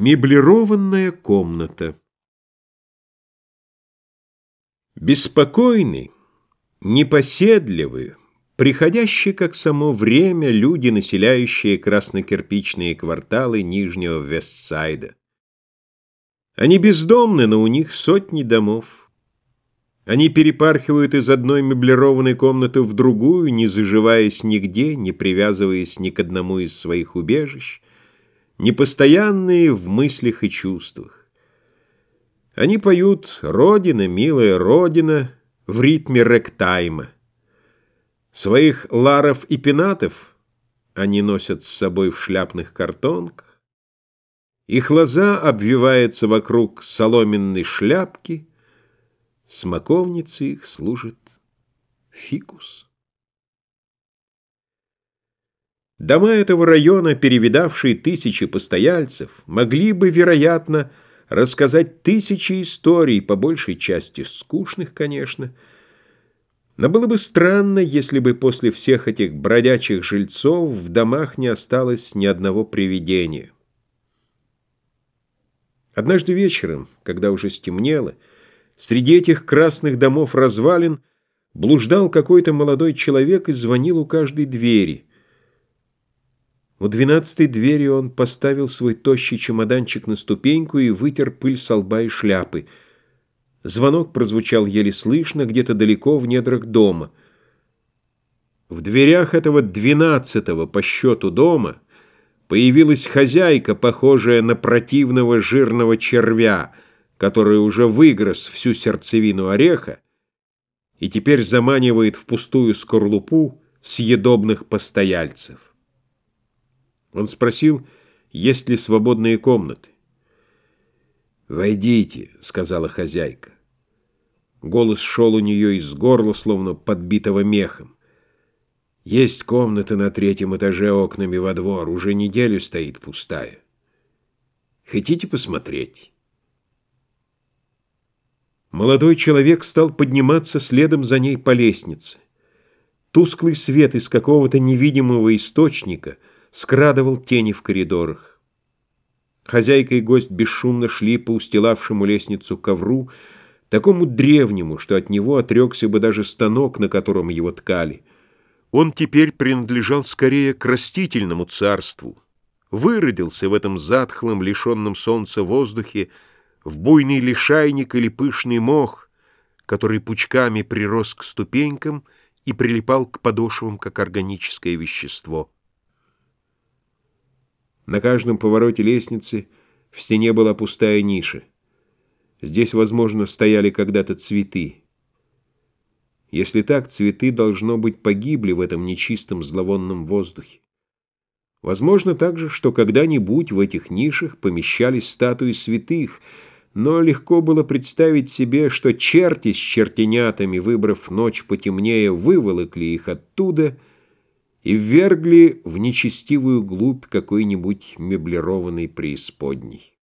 Меблированная комната Беспокойный, непоседливый, приходящие, как само время, люди, населяющие краснокирпичные кварталы Нижнего Вестсайда. Они бездомны, но у них сотни домов. Они перепархивают из одной меблированной комнаты в другую, не заживаясь нигде, не привязываясь ни к одному из своих убежищ, непостоянные в мыслях и чувствах. Они поют «Родина, милая Родина» в ритме ректайма. Своих ларов и пенатов они носят с собой в шляпных картонках. Их лоза обвивается вокруг соломенной шляпки, смоковницей их служит фикус. Дома этого района, перевидавшие тысячи постояльцев, могли бы, вероятно, рассказать тысячи историй, по большей части скучных, конечно, но было бы странно, если бы после всех этих бродячих жильцов в домах не осталось ни одного привидения. Однажды вечером, когда уже стемнело, среди этих красных домов развалин блуждал какой-то молодой человек и звонил у каждой двери — у двенадцатой двери он поставил свой тощий чемоданчик на ступеньку и вытер пыль со лба и шляпы. Звонок прозвучал еле слышно, где-то далеко в недрах дома. В дверях этого двенадцатого по счету дома появилась хозяйка, похожая на противного жирного червя, который уже выгрыз всю сердцевину ореха и теперь заманивает в пустую скорлупу съедобных постояльцев. Он спросил, есть ли свободные комнаты. «Войдите», — сказала хозяйка. Голос шел у нее из горла, словно подбитого мехом. «Есть комната на третьем этаже окнами во двор, уже неделю стоит пустая. Хотите посмотреть?» Молодой человек стал подниматься следом за ней по лестнице. Тусклый свет из какого-то невидимого источника — скрадывал тени в коридорах. Хозяйка и гость бесшумно шли по устилавшему лестницу ковру, такому древнему, что от него отрекся бы даже станок, на котором его ткали. Он теперь принадлежал скорее к растительному царству, выродился в этом затхлом, лишенном солнца воздухе, в буйный лишайник или пышный мох, который пучками прирос к ступенькам и прилипал к подошвам, как органическое вещество. На каждом повороте лестницы в стене была пустая ниша. Здесь, возможно, стояли когда-то цветы. Если так, цветы, должно быть, погибли в этом нечистом зловонном воздухе. Возможно также, что когда-нибудь в этих нишах помещались статуи святых, но легко было представить себе, что черти с чертенятами, выбрав ночь потемнее, выволокли их оттуда — и ввергли в нечестивую глубь какой-нибудь меблированной преисподней.